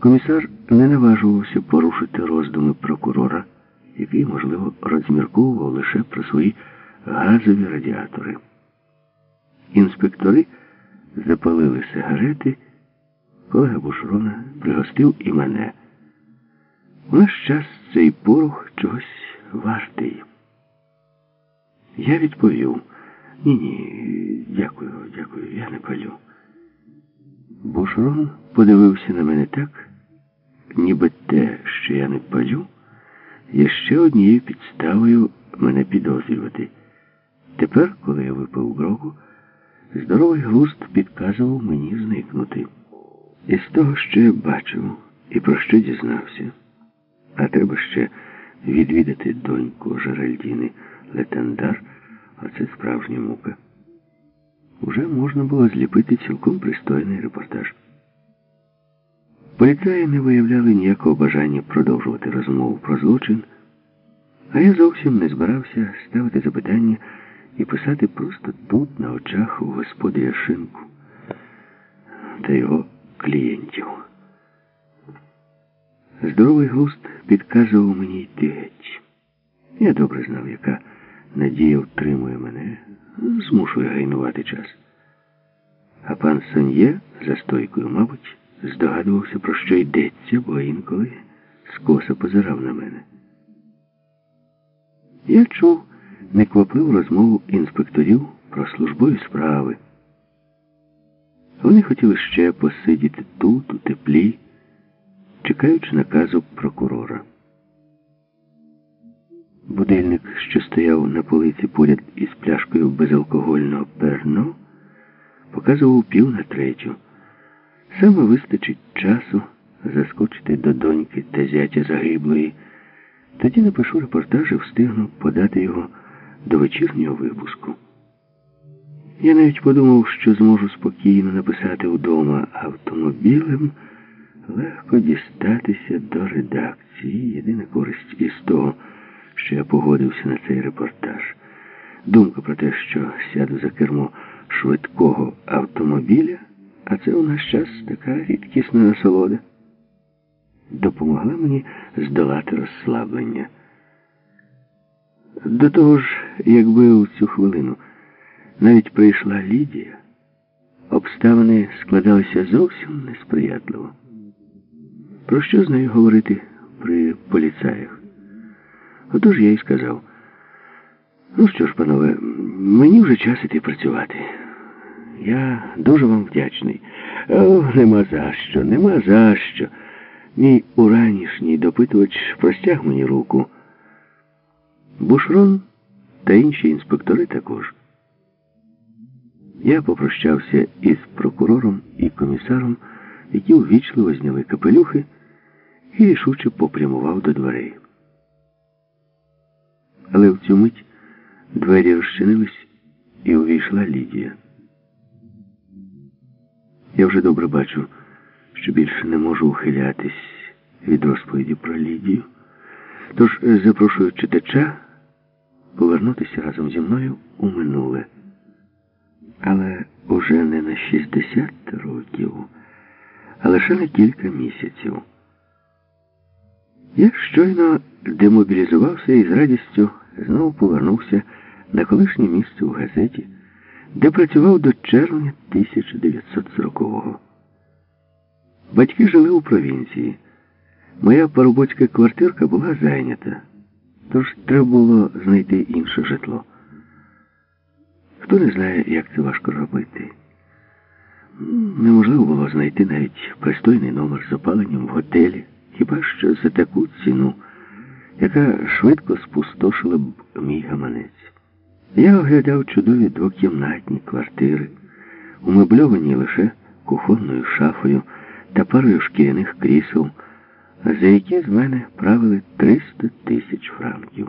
Комісар не наважувався порушити роздуми прокурора, який, можливо, розмірковував лише про свої газові радіатори. Інспектори запалили сигарети, колега Бушрона пригостив і мене. У наш час цей порох чогось вартий. Я відповів ні, ні, дякую, дякую, я не палю. Бушрон подивився на мене так, ніби те, що я не палю, є ще однією підставою мене підозрювати. Тепер, коли я випив грогу, здоровий глузд підказував мені зникнути. І з того, що я бачив і про що дізнався, а треба ще відвідати доньку Жеральдіни Летандар, оце справжня мука. Уже можна було зліпити цілком пристойний репортаж. Поліцаї не виявляли ніякого бажання продовжувати розмову про злочин, а я зовсім не збирався ставити запитання і писати просто тут, на очах у господаря шинку та його клієнтів. Здоровий глузд підказував мені йти геть. Я добре знав, яка надія втримує мене, змушує гайнувати час. А пан Сон'є за стойкою, мабуть, здогадувався, про що йдеться, бо інколи скоса позирав на мене. Я чув неквапливу розмову інспекторів про службові справи. Вони хотіли ще посидіти тут, у теплі, чекаючи наказу прокурора. Будильник, що стояв на полиці поряд із пляшкою безалкогольного перно, показував пів на третю. Саме вистачить часу заскочити до доньки та зятя загиблої. Тоді напишу репортаж і встигну подати його до вечірнього випуску. Я навіть подумав, що зможу спокійно написати вдома автомобілем, легко дістатися до редакції. Єдина користь із того, що я погодився на цей репортаж. Думка про те, що сяду за кермо швидкого автомобіля, а це у наш час така рідкісна насолода, допомогла мені здолати розслаблення. До того ж, якби у цю хвилину навіть прийшла Лідія, обставини складалися зовсім несприятливо. Про що з нею говорити при поліцаях? Отож я й сказав. Ну що ж, панове, мені вже час іти працювати. Я дуже вам вдячний. О, нема за що, нема за що. Мій уранішній допитувач простяг мені руку. Бушрон та інші інспектори також. Я попрощався із прокурором і комісаром, які увічливо зняли капелюхи і рішуче попрямував до дверей. Але в цю мить двері розчинились і увійшла Лідія. Я вже добре бачу, що більше не можу ухилятись від розповіді про Лідію. Тож запрошую читача повернутися разом зі мною у минуле. Але уже не на 60 років, а лише на кілька місяців. Я щойно демобілізувався і з радістю знову повернувся на колишнє місце у газеті, де працював до червня 1940-го. Батьки жили у провінції. Моя парубоцька квартирка була зайнята, тож треба було знайти інше житло. Хто не знає, як це важко робити. Неможливо було знайти навіть пристойний номер з опаленням в готелі, хіба що за таку ціну, яка швидко спустошила б мій гаманець. Я оглядав чудові двокімнатні квартири, умебльовані лише кухонною шафою та парою шкіряних крісел, за які з мене правили 300 тисяч франків.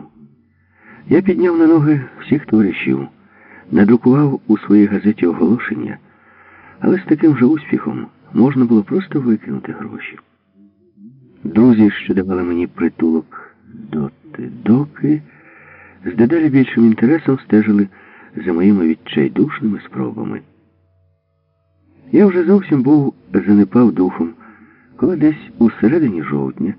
Я підняв на ноги всіх товаришів, надрукував у своїй газеті оголошення, але з таким же успіхом можна було просто викинути гроші. Друзі, що давали мені притулок доти доки, з дедалі більшим інтересом стежили за моїми відчайдушними спробами. Я вже зовсім був занепав духом. коли десь у середині жовтня